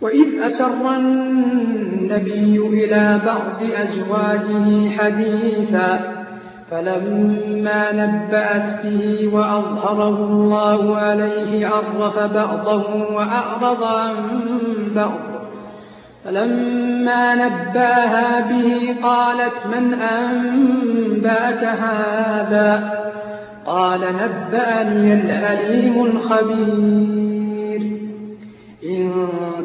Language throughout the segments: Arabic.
وإذ أسر النبي إلى بعض أزواجه حديثا فلما نبأت به وأظهره الله عليه عرف بعضه وأعرض عن بعض فلما نباها به قالت من أنباك هذا؟ قال نبأني الأليم الخبير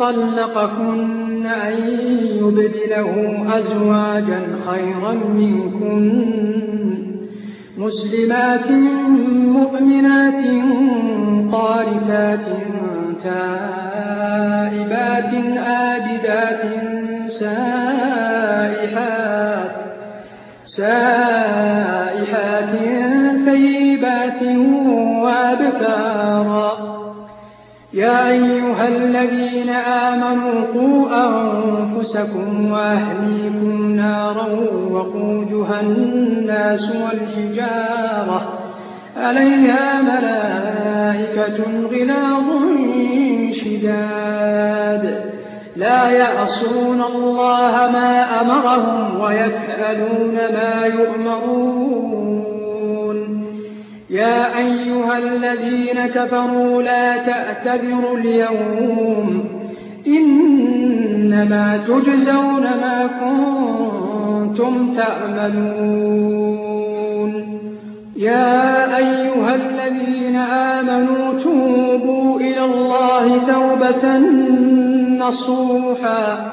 طلقكن أن يبدله أزواجا خيرا منكن مسلمات مؤمنات قارثات تائبات آبدات سائحات سائحات يا أيها الذين آمنوا قوا أنفسكم وأهليكم نارا وقودها الناس والحجارة عليها ملائكة غلاظ شداد لا يعصون الله ما أمرهم ويفعلون ما يؤمرون يا أيها الذين كفروا لا تعتذروا اليوم إنما تجزون ما كنتم تعملون يا أيها الذين آمنوا توبوا إلى الله توبة نصوحا.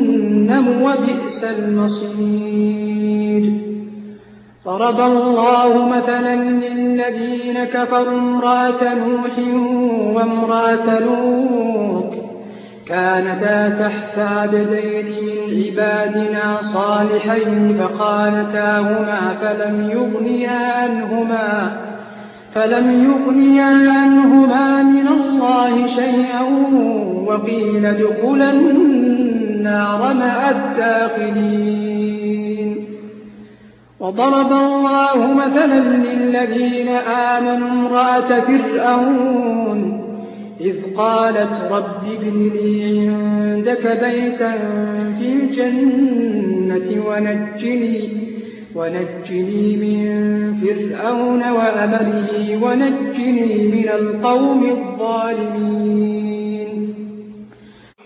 وبئس المصير. ضرب الله مثلا للذين كفروا امرأة نوح وامرأة لوط. كانتا تحت عبدين من عبادنا صالحين فخانتاهما فلم يغنيا عنهما فلم يغنيا عنهما من الله شيئا وقيل ادخلا النار مع الداخلين. وضرب الله مثلا للذين آمنوا امرأة فرعون إذ قالت رب ابن لي عندك بيتا في الجنة ونجني, ونجني من فرعون وأمره ونجني من القوم الظالمين.